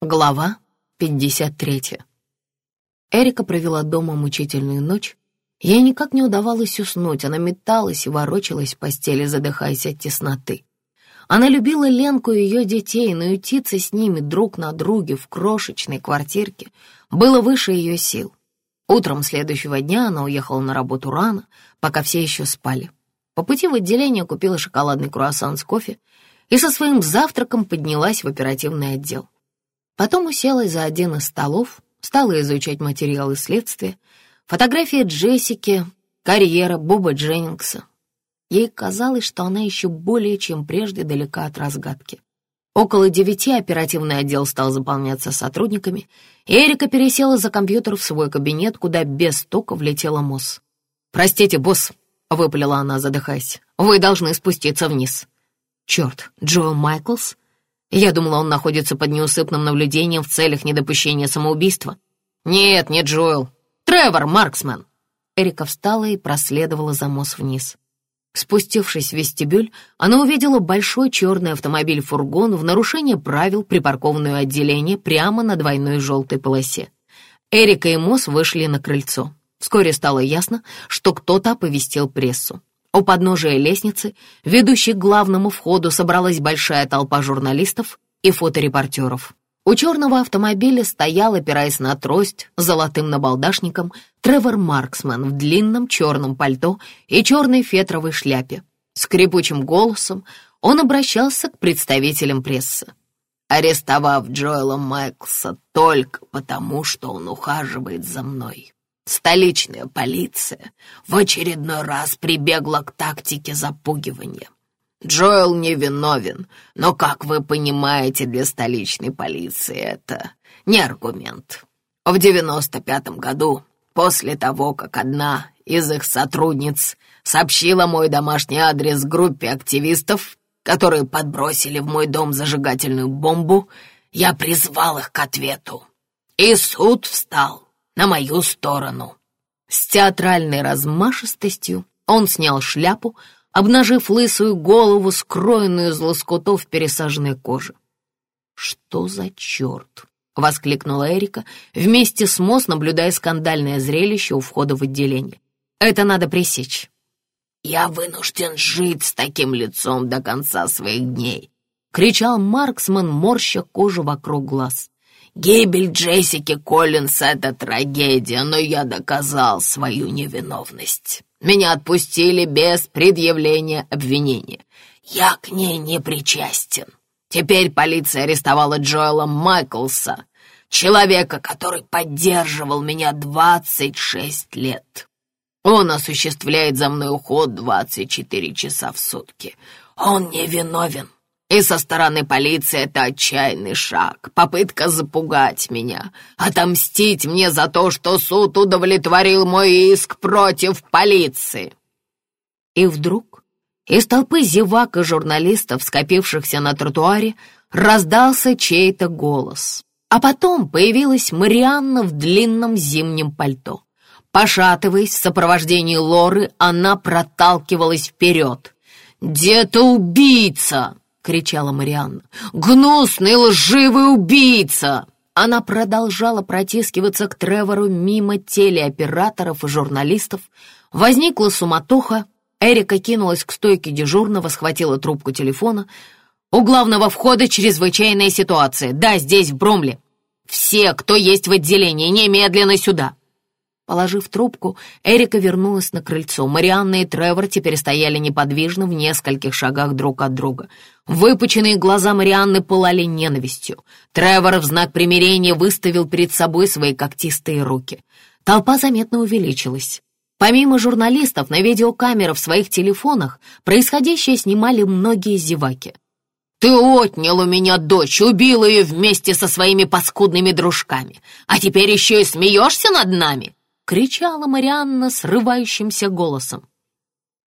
Глава 53 Эрика провела дома мучительную ночь. Ей никак не удавалось уснуть, она металась и ворочалась в постели, задыхаясь от тесноты. Она любила Ленку и ее детей, но ютиться с ними друг на друге в крошечной квартирке было выше ее сил. Утром следующего дня она уехала на работу рано, пока все еще спали. По пути в отделение купила шоколадный круассан с кофе и со своим завтраком поднялась в оперативный отдел. Потом уселась за один из столов, стала изучать материалы следствия, фотографии Джессики, карьера Боба Дженнингса. Ей казалось, что она еще более чем прежде далека от разгадки. Около девяти оперативный отдел стал заполняться сотрудниками, Эрика пересела за компьютер в свой кабинет, куда без стука влетела Мосс. «Простите, босс», — выпалила она, задыхаясь, — «вы должны спуститься вниз». «Черт, Джоэл Майклс?» Я думала, он находится под неусыпным наблюдением в целях недопущения самоубийства. Нет, не Джоэл. Тревор Марксмен. Эрика встала и проследовала за Мосс вниз. Спустившись в вестибюль, она увидела большой черный автомобиль-фургон в нарушение правил, припаркованное отделение прямо на двойной желтой полосе. Эрика и Мосс вышли на крыльцо. Вскоре стало ясно, что кто-то оповестил прессу. У подножия лестницы, ведущей к главному входу, собралась большая толпа журналистов и фоторепортеров. У черного автомобиля стоял, опираясь на трость, золотым набалдашником, Тревор Марксман в длинном черном пальто и черной фетровой шляпе. Скрипучим голосом он обращался к представителям прессы. «Арестовав Джоэла Майклса только потому, что он ухаживает за мной, Столичная полиция в очередной раз прибегла к тактике запугивания. Джоэл невиновен, но, как вы понимаете, для столичной полиции это не аргумент. В девяносто пятом году, после того, как одна из их сотрудниц сообщила мой домашний адрес группе активистов, которые подбросили в мой дом зажигательную бомбу, я призвал их к ответу. И суд встал на мою сторону». С театральной размашистостью он снял шляпу, обнажив лысую голову, скроенную из лоскутов пересаженной кожи. «Что за черт?» — воскликнула Эрика, вместе с Мосс наблюдая скандальное зрелище у входа в отделение. «Это надо пресечь». «Я вынужден жить с таким лицом до конца своих дней», — кричал Марксман, морща кожу вокруг глаз. Гибель Джессики Коллинс — это трагедия, но я доказал свою невиновность. Меня отпустили без предъявления обвинения. Я к ней не причастен. Теперь полиция арестовала Джоэла Майклса, человека, который поддерживал меня 26 лет. Он осуществляет за мной уход 24 часа в сутки. Он невиновен. И со стороны полиции это отчаянный шаг, попытка запугать меня, отомстить мне за то, что суд удовлетворил мой иск против полиции. И вдруг из толпы зевак и журналистов, скопившихся на тротуаре, раздался чей-то голос. А потом появилась Марианна в длинном зимнем пальто. Пошатываясь в сопровождении Лоры, она проталкивалась вперед. «Где-то убийца!» Кричала Марианна. «Гнусный лживый убийца!» Она продолжала протискиваться к Тревору мимо телеоператоров и журналистов. Возникла суматоха. Эрика кинулась к стойке дежурного, схватила трубку телефона. «У главного входа чрезвычайная ситуация. Да, здесь, в Бромле. Все, кто есть в отделении, немедленно сюда!» Положив трубку, Эрика вернулась на крыльцо. Марианна и Тревор теперь стояли неподвижно в нескольких шагах друг от друга. Выпученные глаза Марианны пылали ненавистью. Тревор в знак примирения выставил перед собой свои когтистые руки. Толпа заметно увеличилась. Помимо журналистов, на видеокамерах в своих телефонах происходящее снимали многие зеваки. «Ты отнял у меня дочь, убил ее вместе со своими паскудными дружками, а теперь еще и смеешься над нами!» Кричала Марианна срывающимся голосом.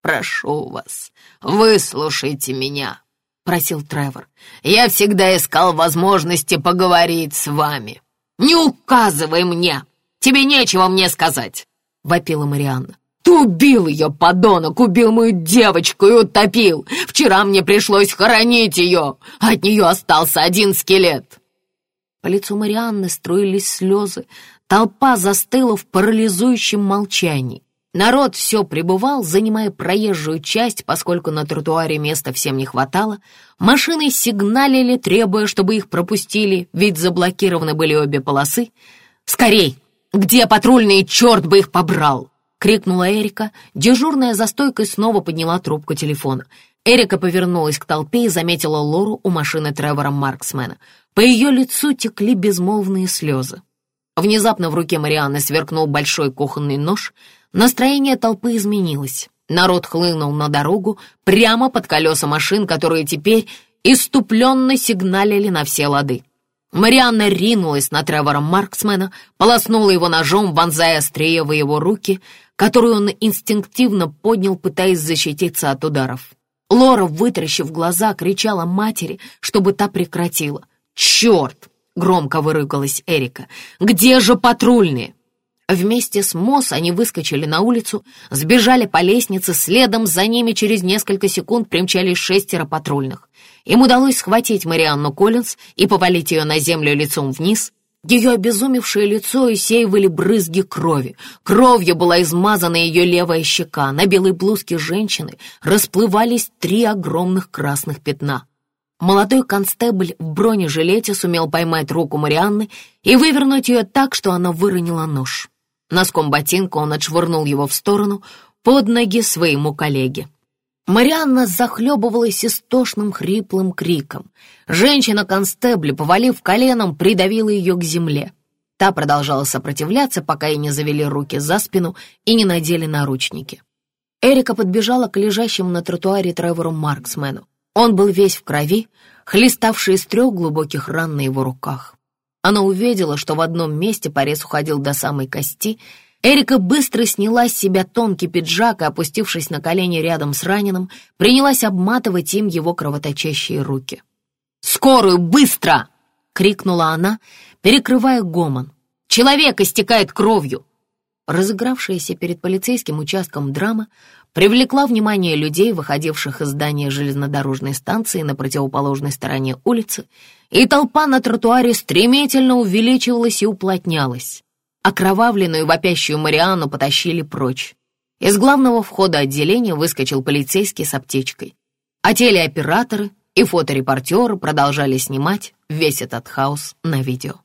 «Прошу вас, выслушайте меня», — просил Тревор. «Я всегда искал возможности поговорить с вами. Не указывай мне! Тебе нечего мне сказать!» — вопила Марианна. «Ты убил ее, подонок, убил мою девочку и утопил! Вчера мне пришлось хоронить ее, от нее остался один скелет!» По лицу Марианны струились слезы, толпа застыла в парализующем молчании. Народ все пребывал, занимая проезжую часть, поскольку на тротуаре места всем не хватало. Машины сигналили, требуя, чтобы их пропустили, ведь заблокированы были обе полосы. «Скорей! Где патрульные? Черт бы их побрал!» — крикнула Эрика. Дежурная за стойкой снова подняла трубку телефона. Эрика повернулась к толпе и заметила Лору у машины Тревора Марксмена. По ее лицу текли безмолвные слезы. Внезапно в руке Марианны сверкнул большой кухонный нож — Настроение толпы изменилось. Народ хлынул на дорогу прямо под колеса машин, которые теперь иступленно сигналили на все лады. Марианна ринулась на Тревора Марксмена, полоснула его ножом, вонзая острие в его руки, которую он инстинктивно поднял, пытаясь защититься от ударов. Лора, вытаращив глаза, кричала матери, чтобы та прекратила. «Черт!» — громко выругалась Эрика. «Где же патрульные?» Вместе с Мосс они выскочили на улицу, сбежали по лестнице, следом за ними через несколько секунд примчались шестеро патрульных. Им удалось схватить Марианну Коллинз и повалить ее на землю лицом вниз. Ее обезумевшее лицо усеивали брызги крови. Кровью была измазана ее левая щека. На белой блузке женщины расплывались три огромных красных пятна. Молодой констебль в бронежилете сумел поймать руку Марианны и вывернуть ее так, что она выронила нож. Носком ботинка он отшвырнул его в сторону, под ноги своему коллеге. Марианна захлебывалась истошным хриплым криком. Женщина-констебли, повалив коленом, придавила ее к земле. Та продолжала сопротивляться, пока ей не завели руки за спину и не надели наручники. Эрика подбежала к лежащему на тротуаре Тревору Марксмену. Он был весь в крови, хлеставший из трех глубоких ран на его руках. Она увидела, что в одном месте порез уходил до самой кости. Эрика быстро сняла с себя тонкий пиджак и, опустившись на колени рядом с раненым, принялась обматывать им его кровоточащие руки. «Скорую, быстро!» — крикнула она, перекрывая гомон. «Человек истекает кровью!» Разыгравшаяся перед полицейским участком драма привлекла внимание людей, выходивших из здания железнодорожной станции на противоположной стороне улицы, и толпа на тротуаре стремительно увеличивалась и уплотнялась. Окровавленную вопящую Мариану потащили прочь. Из главного входа отделения выскочил полицейский с аптечкой, а телеоператоры и фоторепортеры продолжали снимать весь этот хаос на видео.